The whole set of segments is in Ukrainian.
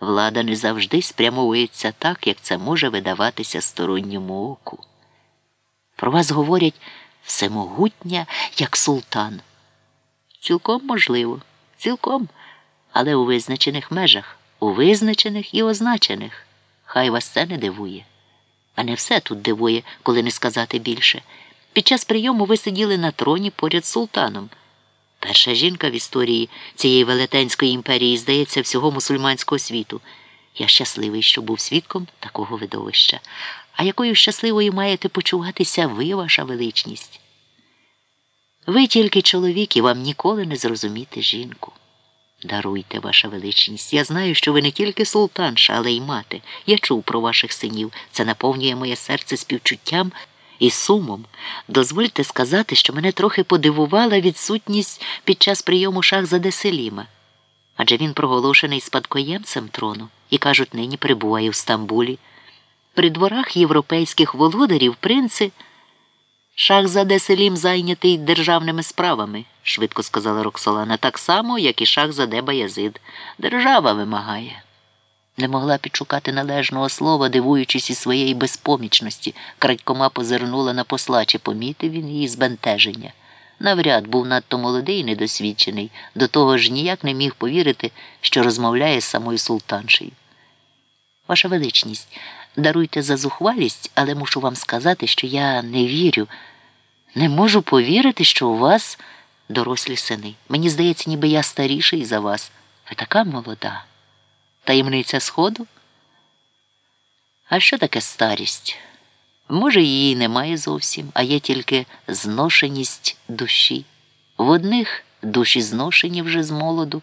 Влада не завжди спрямовується так, як це може видаватися сторонньому оку. Про вас говорять всемогутня, як султан. Цілком можливо, цілком, але у визначених межах, у визначених і означених. Хай вас це не дивує. А не все тут дивує, коли не сказати більше. Під час прийому ви сиділи на троні поряд з султаном. Перша жінка в історії цієї велетенської імперії, здається, всього мусульманського світу. Я щасливий, що був свідком такого видовища. А якою щасливою маєте почуватися ви, ваша величність? Ви тільки чоловік і вам ніколи не зрозуміти жінку. Даруйте, ваша величність. Я знаю, що ви не тільки султанша, але й мати. Я чув про ваших синів. Це наповнює моє серце співчуттям і сумом. Дозвольте сказати, що мене трохи подивувала відсутність під час прийому шахзаде Селіма. Адже він проголошений спадкоємцем трону і, кажуть, нині перебуває в Стамбулі. При дворах європейських володарів принци. Шахзаде Селім зайнятий державними справами, швидко сказала Роксолана, так само, як і шахзаде Баязид. Держава вимагає. Не могла підшукати належного слова, дивуючись із своєї безпомічності, крадькома позирнула на посла, чи помітив він її збентеження. Навряд був надто молодий і недосвідчений, до того ж ніяк не міг повірити, що розмовляє з самою султаншею. Ваша величність, даруйте за зухвалість, але мушу вам сказати, що я не вірю. Не можу повірити, що у вас дорослі сини. Мені здається, ніби я старіший за вас. Ви така молода. Таємниця сходу? А що таке старість? Може, її немає зовсім, а є тільки зношеність душі. В одних душі зношені вже з молоду,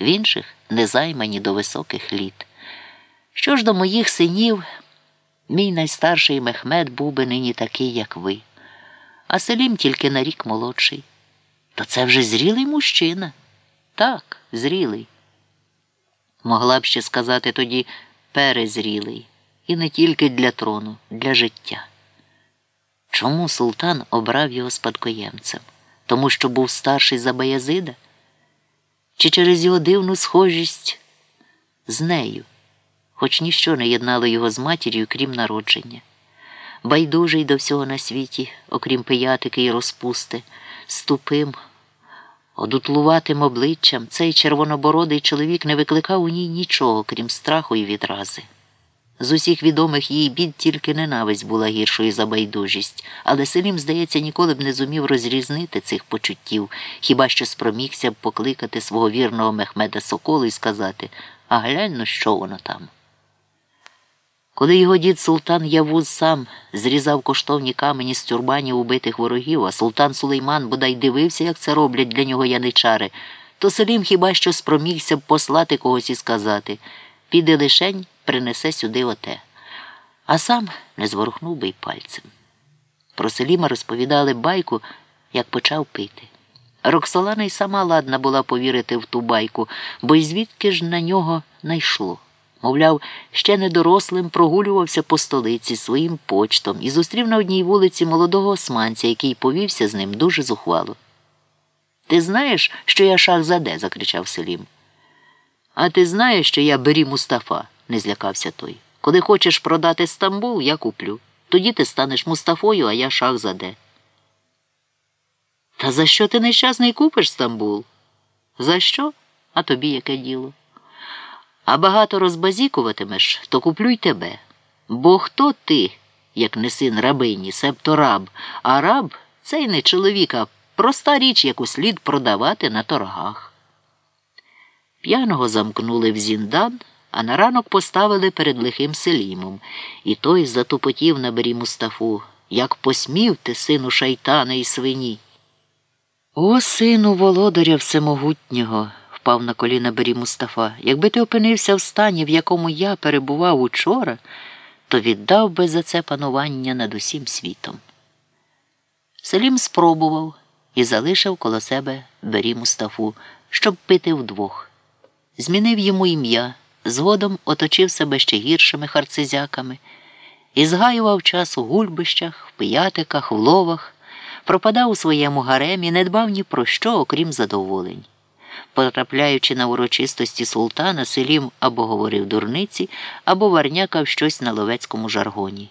в інших незаймані до високих літ. Що ж до моїх синів, мій найстарший Мехмед був би нині такий, як ви, а Селім тільки на рік молодший. То це вже зрілий мужчина. Так, зрілий. Могла б ще сказати тоді перезрілий, і не тільки для трону, для життя. Чому султан обрав його спадкоємцем? Тому що був старший за Баязида? Чи через його дивну схожість з нею, хоч ніщо не єднало його з матір'ю, крім народження? Байдужий до всього на світі, окрім пиятики і розпусти, з тупим, одутлуватим обличчям, цей червонобородий чоловік не викликав у ній нічого, крім страху і відрази. З усіх відомих їй бід тільки ненависть була гіршою за байдужість, але Селім, здається, ніколи б не зумів розрізнити цих почуттів, хіба що спромігся б покликати свого вірного Мехмеда Соколу і сказати А глянь ну, що воно там. Коли його дід султан Явуз сам зрізав коштовні камені з тюрбанів убитих ворогів, а султан Сулейман бодай дивився, як це роблять для нього яничари, то Селім хіба що спромігся б послати когось і сказати піде лишень, принесе сюди оте. А сам не зворухнув би й пальцем. Про Селіма розповідали байку, як почав пити. Роксолана й сама ладна була повірити в ту байку, бо й звідки ж на нього найшло. Мовляв, ще недорослим прогулювався по столиці своїм почтом і зустрів на одній вулиці молодого османця, який повівся з ним дуже зухвало. Ти знаєш, що я шах заде? закричав Селім. А ти знаєш, що я бері Мустафа, не злякався той. Коли хочеш продати Стамбул, я куплю. Тоді ти станеш Мустафою, а я шах заде. Та за що ти нещасний купиш Стамбул? За що? А тобі яке діло? А багато розбазікуватимеш, то куплю й тебе. Бо хто ти, як не син рабині, себто раб, а раб це й не чоловік, а проста річ, яку слід продавати на торгах. П'яного замкнули в зіндан, а на ранок поставили перед лихим селімом, і той затупотів на бері Мустафу. Як посмів ти, сину шайтана і свині. О, сину володаря всемогутнього впав на коліна бері Мустафа. Якби ти опинився в стані, в якому я перебував учора, то віддав би за це панування над усім світом. Селім спробував і залишив коло себе бері Мустафу, щоб пити вдвох. Змінив йому ім'я, згодом оточив себе ще гіршими харцизяками і згаював час у гульбищах, в пиятиках, в ловах, пропадав у своєму гаремі, не дбав ні про що, окрім задоволень. Потрапляючи на урочистості султана, селім або говорив дурниці, або варнякав щось на ловецькому жаргоні.